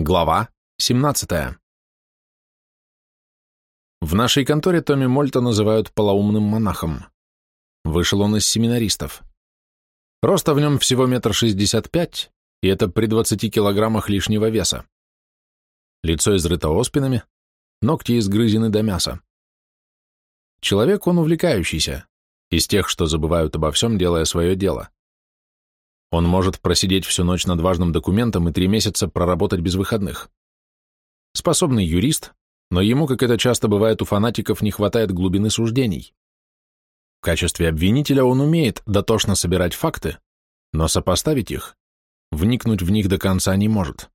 Глава 17. В нашей конторе Томми Мольта называют полоумным монахом. Вышел он из семинаристов. Роста в нем всего метр шестьдесят пять, и это при 20 килограммах лишнего веса. Лицо изрыто оспинами, ногти изгрызены до мяса. Человек он увлекающийся, из тех, что забывают обо всем, делая свое дело. Он может просидеть всю ночь над важным документом и три месяца проработать без выходных. Способный юрист, но ему, как это часто бывает у фанатиков, не хватает глубины суждений. В качестве обвинителя он умеет дотошно собирать факты, но сопоставить их, вникнуть в них до конца не может.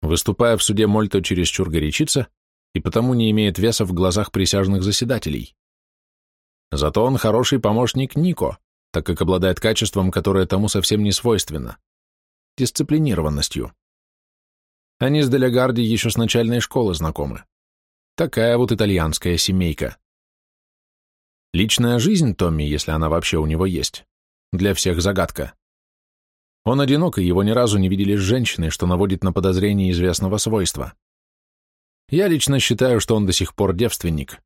Выступая в суде, Мольто чересчур горячится и потому не имеет веса в глазах присяжных заседателей. Зато он хороший помощник Нико, так как обладает качеством, которое тому совсем не свойственно – дисциплинированностью. Они с Делегарди еще с начальной школы знакомы. Такая вот итальянская семейка. Личная жизнь Томми, если она вообще у него есть, для всех загадка. Он одинок, и его ни разу не видели с женщиной, что наводит на подозрение известного свойства. Я лично считаю, что он до сих пор девственник.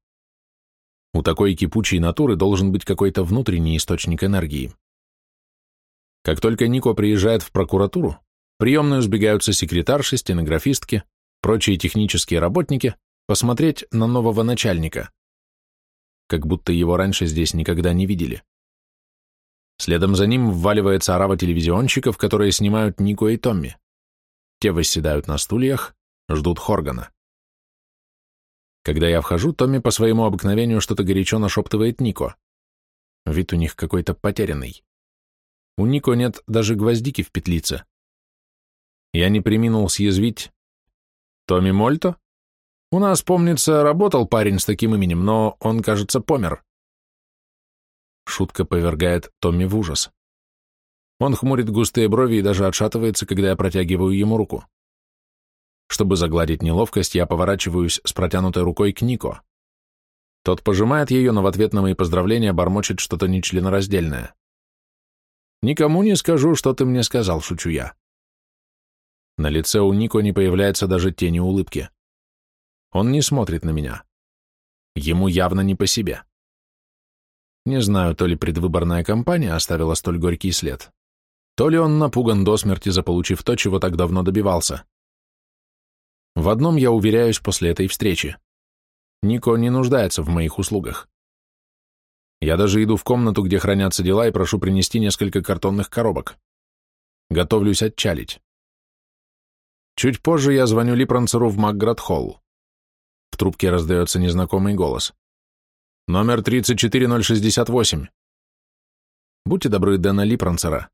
У такой кипучей натуры должен быть какой-то внутренний источник энергии. Как только Нико приезжает в прокуратуру, приемную сбегаются секретарши, стенографистки, прочие технические работники посмотреть на нового начальника. Как будто его раньше здесь никогда не видели. Следом за ним вваливается орава телевизионщиков, которые снимают Нико и Томми. Те восседают на стульях, ждут Хоргана. Когда я вхожу, Томми по своему обыкновению что-то горячо нашептывает Нико. Вид у них какой-то потерянный. У Нико нет даже гвоздики в петлице. Я не приминул съязвить. Томми Мольто? У нас, помнится, работал парень с таким именем, но он, кажется, помер. Шутка повергает Томми в ужас. Он хмурит густые брови и даже отшатывается, когда я протягиваю ему руку. Чтобы загладить неловкость, я поворачиваюсь с протянутой рукой к Нико. Тот пожимает ее, но в ответ на мои поздравления бормочет что-то нечленораздельное. «Никому не скажу, что ты мне сказал», — шучу я. На лице у Нико не появляется даже тени улыбки. Он не смотрит на меня. Ему явно не по себе. Не знаю, то ли предвыборная кампания оставила столь горький след, то ли он напуган до смерти, заполучив то, чего так давно добивался. В одном я уверяюсь после этой встречи. Нико не нуждается в моих услугах. Я даже иду в комнату, где хранятся дела, и прошу принести несколько картонных коробок. Готовлюсь отчалить. Чуть позже я звоню Липранцеру в Макград-холл. В трубке раздается незнакомый голос. Номер 34068. Будьте добры, Дэна Липранцера.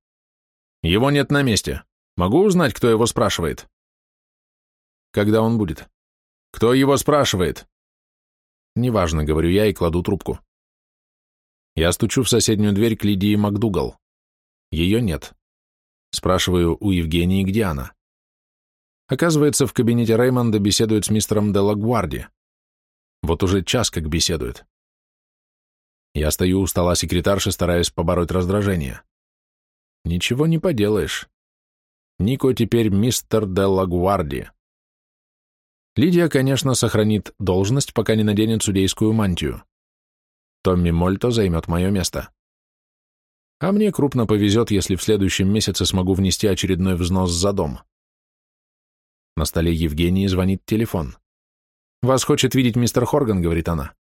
Его нет на месте. Могу узнать, кто его спрашивает? Когда он будет? Кто его спрашивает? Неважно, говорю я и кладу трубку. Я стучу в соседнюю дверь к Лидии МакДугал. Ее нет. Спрашиваю у Евгении, где она. Оказывается, в кабинете Реймонда беседует с мистером Делагуарди. Вот уже час как беседует. Я стою у стола секретарши, стараясь побороть раздражение. Ничего не поделаешь. Нико теперь мистер Делагуарди. Лидия, конечно, сохранит должность, пока не наденет судейскую мантию. Томми Мольто займет мое место. А мне крупно повезет, если в следующем месяце смогу внести очередной взнос за дом. На столе Евгении звонит телефон. «Вас хочет видеть мистер Хорган», — говорит она.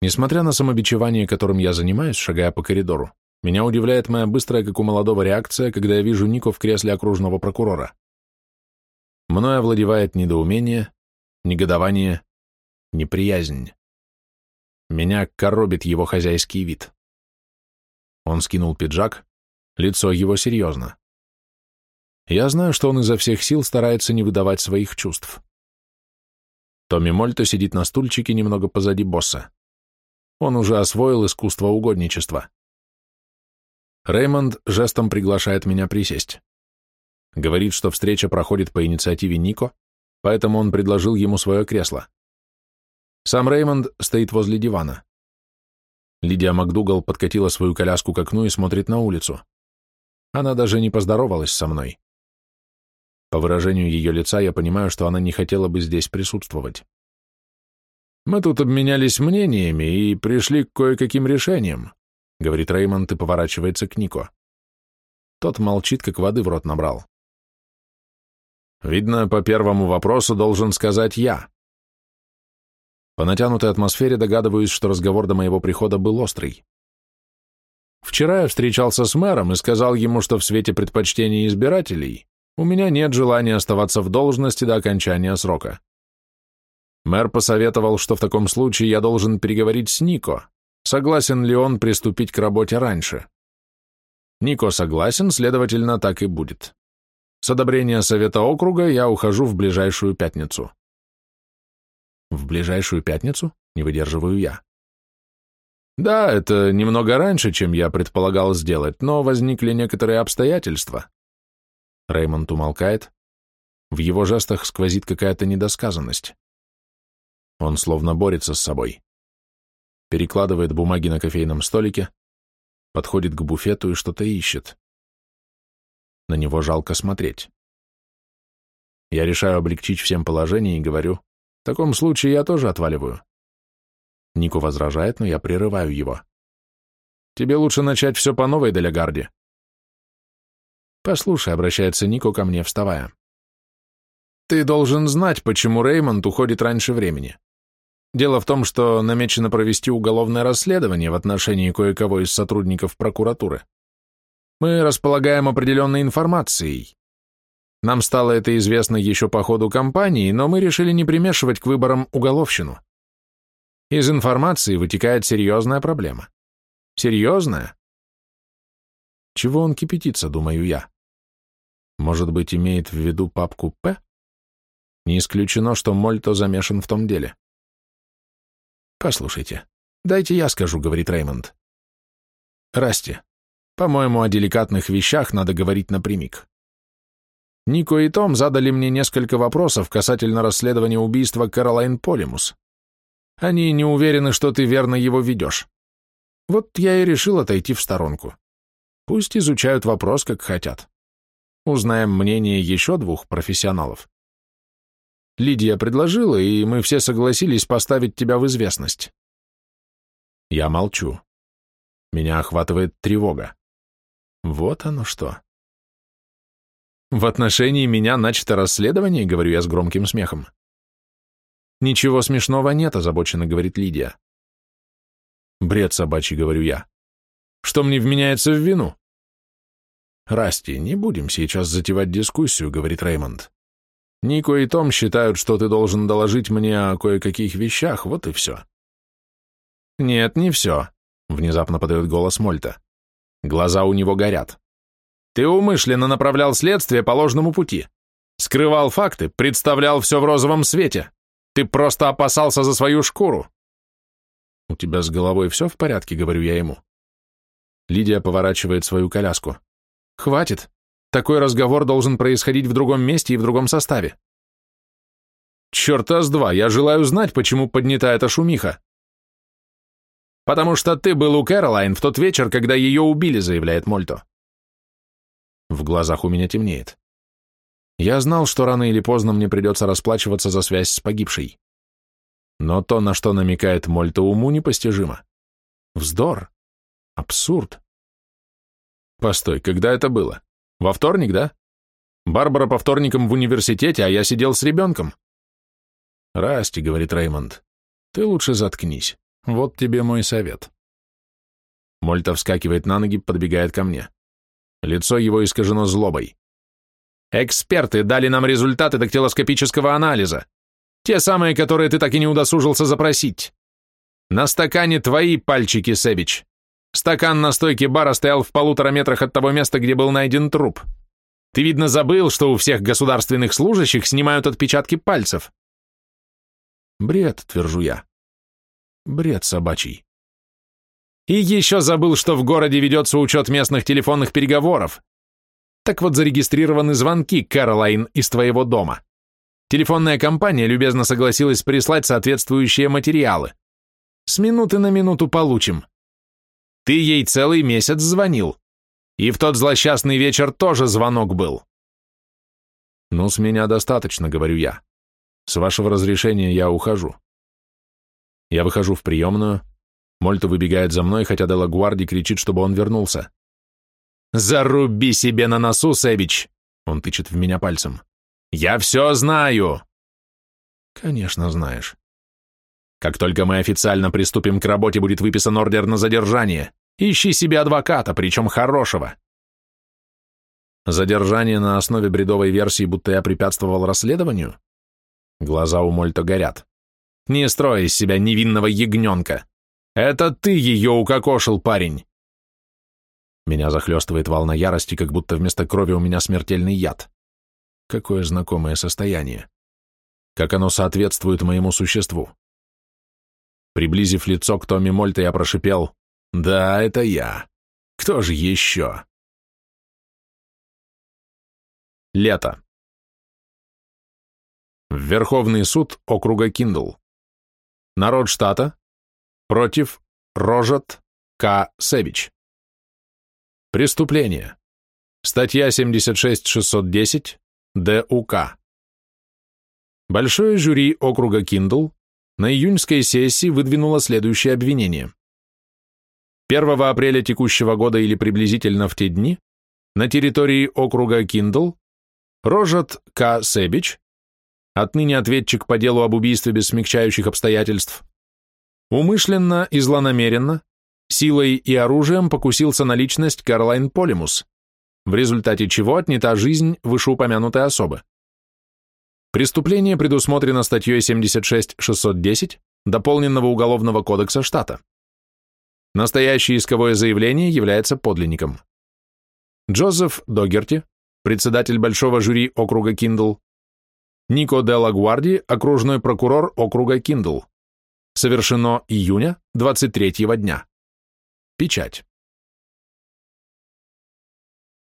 Несмотря на самобичевание, которым я занимаюсь, шагая по коридору, меня удивляет моя быстрая, как у молодого, реакция, когда я вижу Нико в кресле окружного прокурора. Мною овладевает недоумение, негодование, неприязнь. Меня коробит его хозяйский вид. Он скинул пиджак, лицо его серьезно. Я знаю, что он изо всех сил старается не выдавать своих чувств. Томми Мольто сидит на стульчике немного позади босса. Он уже освоил искусство угодничества. Реймонд жестом приглашает меня присесть. Говорит, что встреча проходит по инициативе Нико, поэтому он предложил ему свое кресло. Сам Реймонд стоит возле дивана. Лидия МакДугал подкатила свою коляску к окну и смотрит на улицу. Она даже не поздоровалась со мной. По выражению ее лица я понимаю, что она не хотела бы здесь присутствовать. «Мы тут обменялись мнениями и пришли к кое-каким решениям», — говорит Реймонд и поворачивается к Нико. Тот молчит, как воды в рот набрал. «Видно, по первому вопросу должен сказать я». По натянутой атмосфере догадываюсь, что разговор до моего прихода был острый. Вчера я встречался с мэром и сказал ему, что в свете предпочтений избирателей у меня нет желания оставаться в должности до окончания срока. Мэр посоветовал, что в таком случае я должен переговорить с Нико, согласен ли он приступить к работе раньше. Нико согласен, следовательно, так и будет. С одобрения Совета округа я ухожу в ближайшую пятницу. В ближайшую пятницу? Не выдерживаю я. Да, это немного раньше, чем я предполагал сделать, но возникли некоторые обстоятельства. Реймонд умолкает. В его жестах сквозит какая-то недосказанность. Он словно борется с собой. Перекладывает бумаги на кофейном столике, подходит к буфету и что-то ищет. На него жалко смотреть. Я решаю облегчить всем положение и говорю, в таком случае я тоже отваливаю. Нику возражает, но я прерываю его. Тебе лучше начать все по новой, Делегарде. «Послушай», — обращается Нико ко мне, вставая. «Ты должен знать, почему Реймонд уходит раньше времени. Дело в том, что намечено провести уголовное расследование в отношении кое-кого из сотрудников прокуратуры. Мы располагаем определенной информацией. Нам стало это известно еще по ходу кампании, но мы решили не примешивать к выборам уголовщину. Из информации вытекает серьезная проблема. Серьезная, чего он кипятится, думаю я? Может быть, имеет в виду папку «П»? Не исключено, что Мольто замешан в том деле. «Послушайте, дайте я скажу», — говорит Реймонд. «Расти, по-моему, о деликатных вещах надо говорить напрямик. Нико и Том задали мне несколько вопросов касательно расследования убийства Каролайн Полимус. Они не уверены, что ты верно его ведешь. Вот я и решил отойти в сторонку. Пусть изучают вопрос, как хотят. Узнаем мнение еще двух профессионалов. Лидия предложила, и мы все согласились поставить тебя в известность. Я молчу. Меня охватывает тревога. Вот оно что. В отношении меня начато расследование, говорю я с громким смехом. Ничего смешного нет, озабоченно говорит Лидия. Бред собачий, говорю я. Что мне вменяется в вину? «Расти, не будем сейчас затевать дискуссию», — говорит Реймонд. «Нико и Том считают, что ты должен доложить мне о кое-каких вещах, вот и все». «Нет, не все», — внезапно подает голос Мольта. Глаза у него горят. «Ты умышленно направлял следствие по ложному пути. Скрывал факты, представлял все в розовом свете. Ты просто опасался за свою шкуру». «У тебя с головой все в порядке?» — говорю я ему. Лидия поворачивает свою коляску. Хватит. Такой разговор должен происходить в другом месте и в другом составе. Черта с два, я желаю знать, почему поднята эта шумиха. Потому что ты был у Кэролайн в тот вечер, когда ее убили, заявляет Мольто. В глазах у меня темнеет. Я знал, что рано или поздно мне придется расплачиваться за связь с погибшей. Но то, на что намекает Мольто, уму непостижимо. Вздор. Абсурд. Постой, когда это было? Во вторник, да? Барбара по вторникам в университете, а я сидел с ребенком. Расти, говорит Реймонд, ты лучше заткнись. Вот тебе мой совет. Мольта вскакивает на ноги, подбегает ко мне. Лицо его искажено злобой. Эксперты дали нам результаты дактилоскопического анализа. Те самые, которые ты так и не удосужился запросить. На стакане твои пальчики, Себич. Стакан на стойке бара стоял в полутора метрах от того места, где был найден труп. Ты, видно, забыл, что у всех государственных служащих снимают отпечатки пальцев. Бред, твержу я. Бред собачий. И еще забыл, что в городе ведется учет местных телефонных переговоров. Так вот зарегистрированы звонки, Кэролайн, из твоего дома. Телефонная компания любезно согласилась прислать соответствующие материалы. С минуты на минуту получим. Ты ей целый месяц звонил. И в тот злосчастный вечер тоже звонок был. «Ну, с меня достаточно», — говорю я. «С вашего разрешения я ухожу». Я выхожу в приемную. Мольто выбегает за мной, хотя Делла Гварди кричит, чтобы он вернулся. «Заруби себе на носу, Сэбич!» Он тычет в меня пальцем. «Я все знаю!» «Конечно знаешь. Как только мы официально приступим к работе, будет выписан ордер на задержание. Ищи себе адвоката, причем хорошего. Задержание на основе бредовой версии, будто я препятствовал расследованию? Глаза у Мольто горят. Не строй из себя невинного ягненка. Это ты ее укокошил, парень. Меня захлестывает волна ярости, как будто вместо крови у меня смертельный яд. Какое знакомое состояние. Как оно соответствует моему существу. Приблизив лицо к Томми Мольто, я прошипел «Да, это я. Кто же еще?» Лето. Верховный суд округа Киндл. Народ штата против Рожат К. Сабич. Преступление. Статья 76.610 ДУК. Большое жюри округа Киндл на июньской сессии выдвинуло следующее обвинение. 1 апреля текущего года или приблизительно в те дни на территории округа Киндл Рожат К. Сабич, отныне ответчик по делу об убийстве без смягчающих обстоятельств, умышленно и злонамеренно, силой и оружием покусился на личность Карлайн Полимус, в результате чего отнята жизнь вышеупомянутой особы. Преступление предусмотрено статьей 76.610 Дополненного Уголовного кодекса штата. Настоящее исковое заявление является подлинником. Джозеф Догерти, председатель Большого жюри округа Киндл, Нико делла Гуардиа, окружной прокурор округа Киндл. Совершено июня 23 дня. Печать.